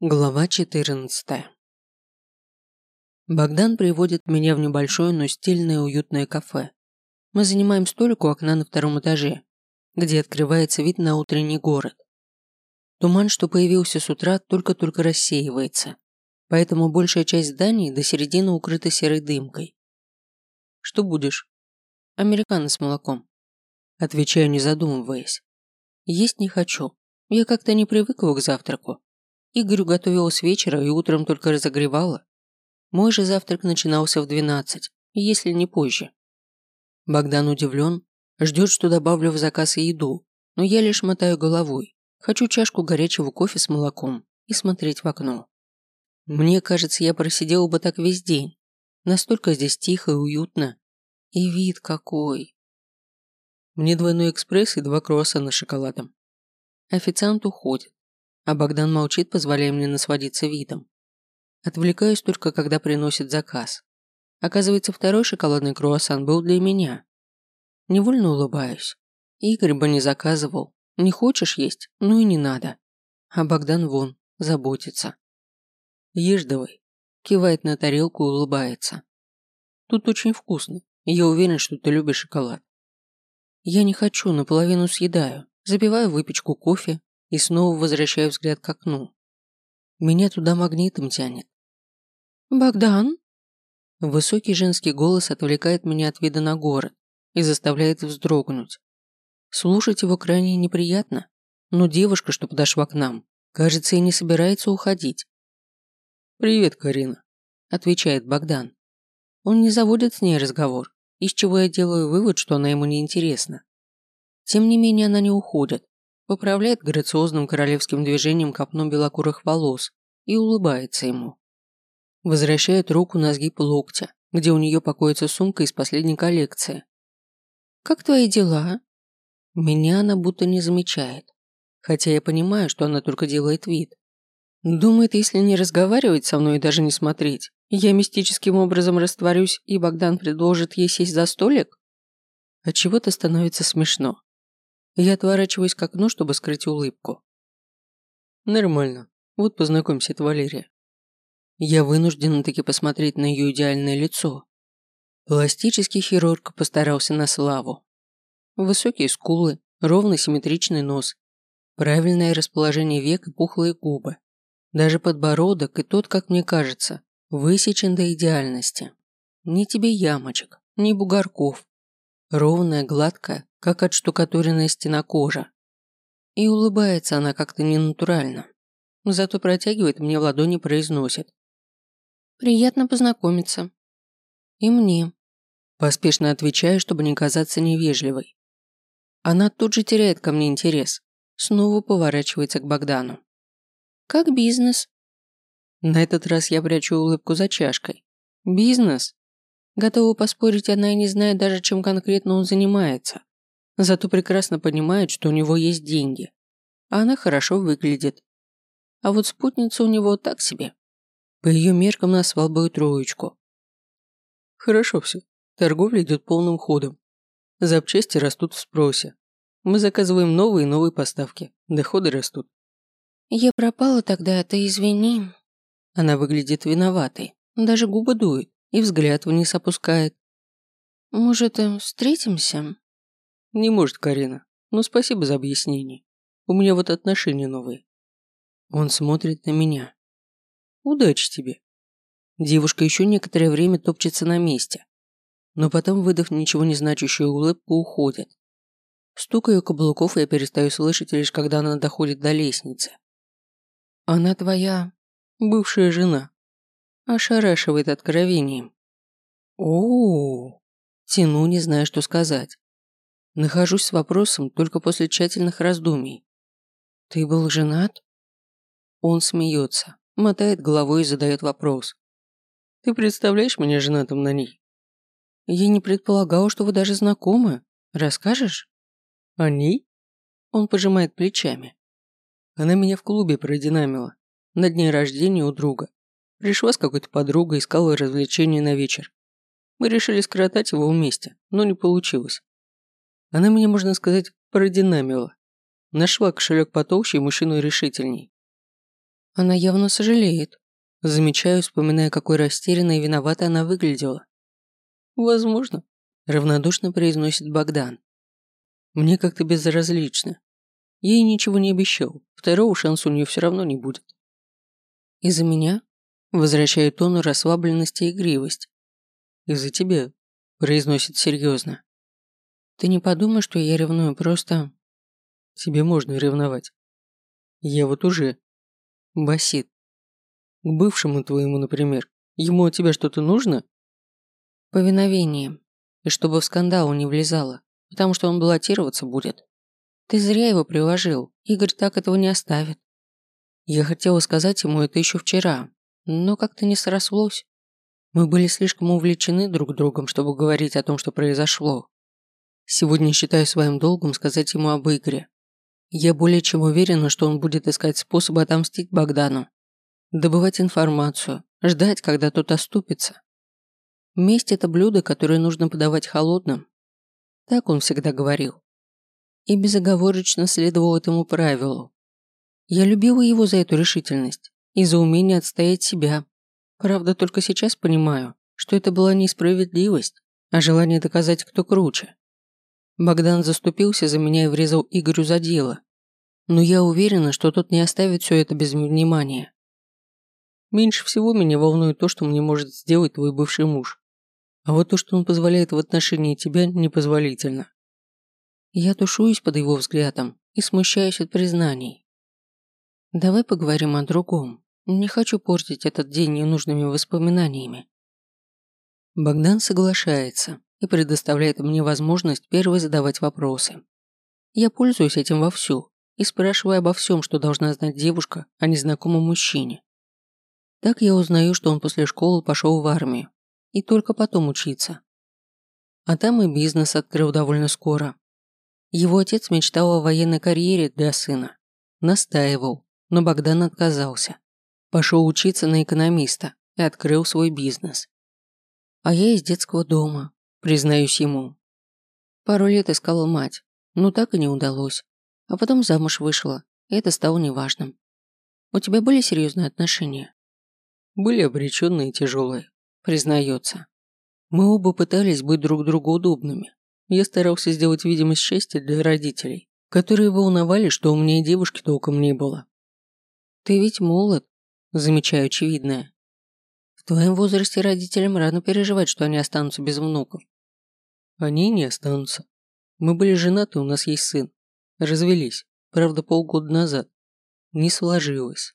Глава 14 Богдан приводит меня в небольшое, но стильное уютное кафе. Мы занимаем столик у окна на втором этаже, где открывается вид на утренний город. Туман, что появился с утра, только-только рассеивается, поэтому большая часть зданий до середины укрыта серой дымкой. «Что будешь?» «Американо с молоком». Отвечаю, не задумываясь. «Есть не хочу. Я как-то не привыкла к завтраку. Игорю готовила с вечера и утром только разогревала. Мой же завтрак начинался в 12, если не позже. Богдан удивлен, ждет, что добавлю в заказ и еду, но я лишь мотаю головой. Хочу чашку горячего кофе с молоком и смотреть в окно. Мне кажется, я просидела бы так весь день. Настолько здесь тихо и уютно. И вид какой. Мне двойной экспресс и два круассана с шоколадом. Официант уходит а Богдан молчит, позволяя мне насладиться видом. Отвлекаюсь только, когда приносит заказ. Оказывается, второй шоколадный круассан был для меня. Невольно улыбаюсь. Игорь бы не заказывал. Не хочешь есть? Ну и не надо. А Богдан вон, заботится. Ешь давай. Кивает на тарелку улыбается. Тут очень вкусно. Я уверен, что ты любишь шоколад. Я не хочу, наполовину съедаю. Запиваю выпечку кофе и снова возвращаю взгляд к окну. Меня туда магнитом тянет. «Богдан?» Высокий женский голос отвлекает меня от вида на город и заставляет вздрогнуть. Слушать его крайне неприятно, но девушка, что подошла к нам, кажется, и не собирается уходить. «Привет, Карина», – отвечает Богдан. Он не заводит с ней разговор, из чего я делаю вывод, что она ему не интересна. Тем не менее, она не уходит, поправляет грациозным королевским движением копну белокурых волос и улыбается ему. Возвращает руку на сгиб локтя, где у нее покоится сумка из последней коллекции. «Как твои дела?» Меня она будто не замечает, хотя я понимаю, что она только делает вид. Думает, если не разговаривать со мной и даже не смотреть, я мистическим образом растворюсь, и Богдан предложит ей сесть за столик? От чего то становится смешно. Я отворачиваюсь к окну, чтобы скрыть улыбку. Нормально. Вот познакомься, это Валерия. Я вынужден таки посмотреть на ее идеальное лицо. Пластический хирург постарался на славу. Высокие скулы, ровный симметричный нос, правильное расположение век и пухлые губы. Даже подбородок и тот, как мне кажется, высечен до идеальности. Ни тебе ямочек, ни бугорков. Ровная, гладкая, как отштукатуренная стена кожа. И улыбается она как-то ненатурально. Зато протягивает мне в ладони произносит. «Приятно познакомиться». «И мне». Поспешно отвечаю, чтобы не казаться невежливой. Она тут же теряет ко мне интерес. Снова поворачивается к Богдану. «Как бизнес?» На этот раз я прячу улыбку за чашкой. «Бизнес?» Готова поспорить, она и не знает даже, чем конкретно он занимается. Зато прекрасно понимает, что у него есть деньги. А она хорошо выглядит. А вот спутница у него так себе. По ее меркам назвал бы троечку. Хорошо все. Торговля идет полным ходом. Запчасти растут в спросе. Мы заказываем новые и новые поставки. Доходы растут. Я пропала тогда, ты извини. Она выглядит виноватой. Даже губы дует и взгляд вниз опускает. Может, встретимся? Не может, Карина. Но спасибо за объяснение. У меня вот отношения новые. Он смотрит на меня. Удачи тебе. Девушка еще некоторое время топчется на месте, но потом, выдав ничего не значащую улыбку, уходит. Стук ее каблуков я перестаю слышать лишь когда она доходит до лестницы. Она твоя бывшая жена. Ошарашивает откровением. О, -о, -о, тяну, не зная, что сказать. Нахожусь с вопросом только после тщательных раздумий. «Ты был женат?» Он смеется, мотает головой и задает вопрос. «Ты представляешь меня женатым на ней?» «Я не предполагал, что вы даже знакомы. Расскажешь?» «О ней?» Он пожимает плечами. Она меня в клубе продинамила. На дне рождения у друга. Пришла с какой-то подругой, искала развлечения на вечер. Мы решили скоротать его вместе, но не получилось. Она меня, можно сказать, продинамила. Нашла кошелек потолще и мужчину решительней. Она явно сожалеет. Замечаю, вспоминая, какой растерянной и виноватой она выглядела. Возможно, равнодушно произносит Богдан. Мне как-то безразлично. Ей ничего не обещал. Второго шанса у нее все равно не будет. Из-за меня? Возвращает тону расслабленность и игривость. Из-за тебя, произносит серьезно. Ты не подумай, что я ревную, просто... Тебе можно ревновать. Я вот уже. Басит. К бывшему твоему, например. Ему от тебя что-то нужно? Повиновение. И чтобы в скандал не влезало, потому что он баллотироваться будет. Ты зря его приложил. Игорь так этого не оставит. Я хотела сказать ему это еще вчера, но как-то не срослось. Мы были слишком увлечены друг другом, чтобы говорить о том, что произошло. Сегодня считаю своим долгом сказать ему об Игоре. Я более чем уверена, что он будет искать способы отомстить Богдану. Добывать информацию, ждать, когда тот оступится. Месть – это блюдо, которое нужно подавать холодным. Так он всегда говорил. И безоговорочно следовал этому правилу. Я любила его за эту решительность и за умение отстоять себя. Правда, только сейчас понимаю, что это была не справедливость, а желание доказать, кто круче. Богдан заступился за меня и врезал Игорю за дело. Но я уверена, что тот не оставит все это без внимания. Меньше всего меня волнует то, что мне может сделать твой бывший муж. А вот то, что он позволяет в отношении тебя, непозволительно. Я тушуюсь под его взглядом и смущаюсь от признаний. Давай поговорим о другом. Не хочу портить этот день ненужными воспоминаниями. Богдан соглашается и предоставляет мне возможность первой задавать вопросы. Я пользуюсь этим вовсю и спрашиваю обо всем, что должна знать девушка о незнакомом мужчине. Так я узнаю, что он после школы пошел в армию и только потом учиться. А там и бизнес открыл довольно скоро. Его отец мечтал о военной карьере для сына. Настаивал, но Богдан отказался. Пошел учиться на экономиста и открыл свой бизнес. А я из детского дома, признаюсь ему. Пару лет искала мать, но так и не удалось. А потом замуж вышла, и это стало неважным. У тебя были серьезные отношения? Были обреченные и тяжелые, признается. Мы оба пытались быть друг другу удобными. Я старался сделать видимость счастья для родителей, которые волновали, что у меня и девушки толком не было. Ты ведь молод, замечаю очевидное. В твоем возрасте родителям рано переживать, что они останутся без внуков. Они не останутся. Мы были женаты, у нас есть сын. Развелись, правда, полгода назад. Не сложилось.